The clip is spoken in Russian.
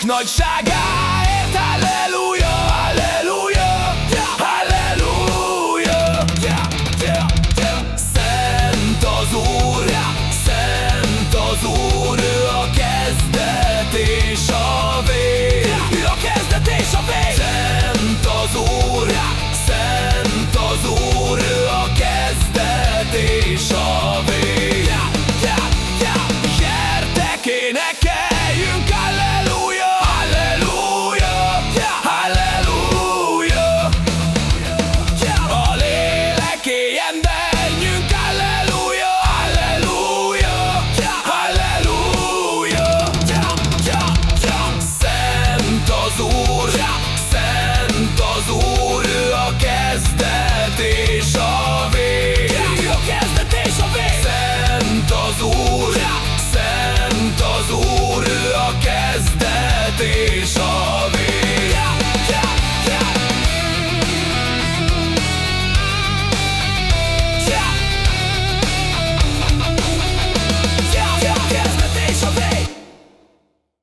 сомкнуть шагах